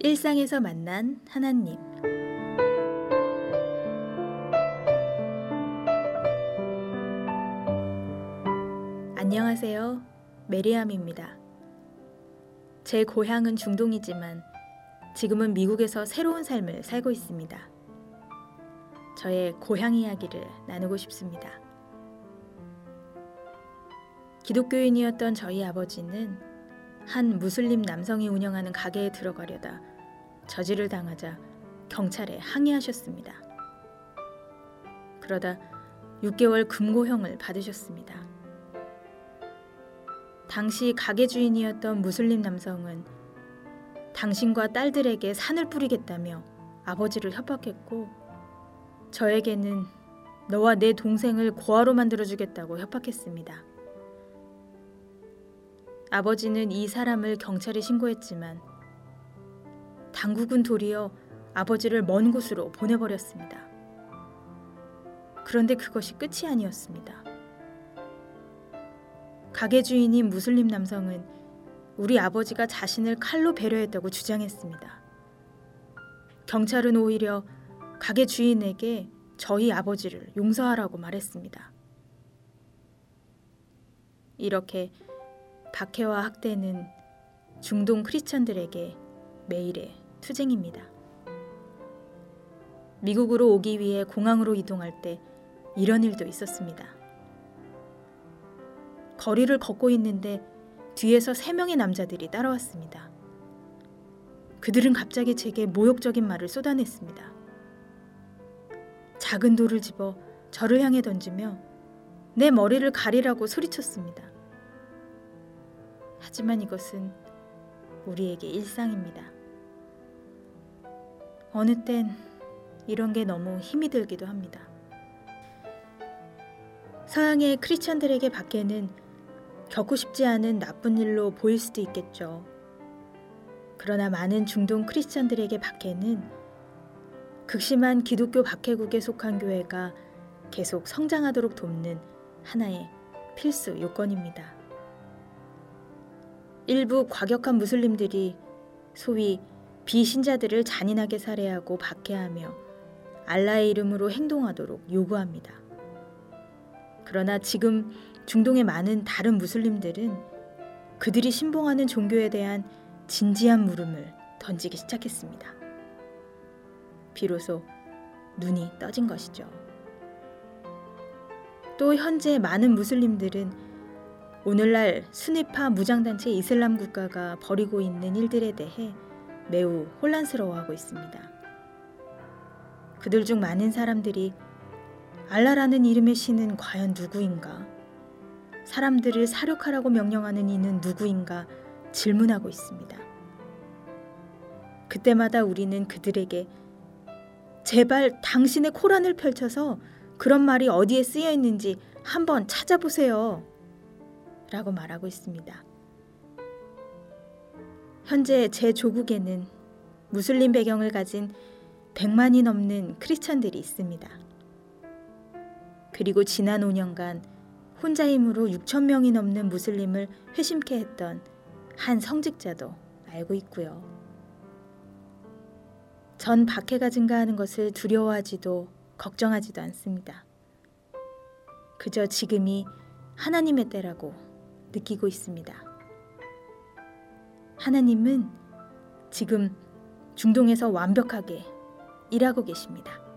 일상에서 만난 하나님. 안녕하세요. 메리암입니다. 제 고향은 중동이지만 지금은 미국에서 새로운 삶을 살고 있습니다. 저의 고향 이야기를 나누고 싶습니다. 기독교인이었던 저희 아버지는 한 무슬림 남성이 운영하는 가게에 들어가려다 저지를 당하자 경찰에 항의하셨습니다. 그러다 6개월 금고형을 받으셨습니다. 당시 가게 주인이었던 무슬림 남성은 당신과 딸들에게 산을 뿌리겠다며 아버지를 협박했고 저에게는 너와 내 동생을 고아로 만들어주겠다고 협박했습니다. 아버지는 이 사람을 경찰에 신고했지만 당국은 도리어 아버지를 먼 곳으로 보내버렸습니다. 그런데 그것이 끝이 아니었습니다. 가게 주인인 무슬림 남성은 우리 아버지가 자신을 칼로 배려했다고 주장했습니다. 경찰은 오히려 가게 주인에게 저희 아버지를 용서하라고 말했습니다. 이렇게 박해와 학대는 중동 크리스천들에게 매일의 투쟁입니다. 미국으로 오기 위해 공항으로 이동할 때 이런 일도 있었습니다. 거리를 걷고 있는데 뒤에서 세 명의 남자들이 따라왔습니다. 그들은 갑자기 제게 모욕적인 말을 쏟아냈습니다. 작은 돌을 집어 저를 향해 던지며 내 머리를 가리라고 소리쳤습니다. 하지만 이것은 우리에게 일상입니다. 어느 땐 이런 게 너무 힘이 들기도 합니다. 서양의 크리스천들에게 밖에는 겪고 싶지 않은 나쁜 일로 보일 수도 있겠죠. 그러나 많은 중동 크리스천들에게 밖에는 극심한 기독교 박해국에 속한 교회가 계속 성장하도록 돕는 하나의 필수 요건입니다. 일부 과격한 무슬림들이 소위 비신자들을 잔인하게 살해하고 박해하며 알라의 이름으로 행동하도록 요구합니다. 그러나 지금 중동의 많은 다른 무슬림들은 그들이 신봉하는 종교에 대한 진지한 물음을 던지기 시작했습니다. 비로소 눈이 떠진 것이죠. 또 현재 많은 무슬림들은 오늘날 순위파 무장단체 이슬람 국가가 벌이고 있는 일들에 대해 매우 혼란스러워하고 있습니다. 그들 중 많은 사람들이 알라라는 이름의 신은 과연 누구인가? 사람들을 사륙하라고 명령하는 이는 누구인가? 질문하고 있습니다. 그때마다 우리는 그들에게 제발 당신의 코란을 펼쳐서 그런 말이 어디에 쓰여 있는지 한번 찾아보세요. 라고 말하고 있습니다. 현재 제 조국에는 무슬림 배경을 가진 100만이 넘는 크리스천들이 있습니다. 그리고 지난 5년간 혼자 힘으로 6천 명이 넘는 무슬림을 회심케 했던 한 성직자도 알고 있고요. 전 박해가 증가하는 것을 두려워하지도 걱정하지도 않습니다. 그저 지금이 하나님의 때라고 느끼고 있습니다. 하나님은 지금 중동에서 완벽하게 일하고 계십니다.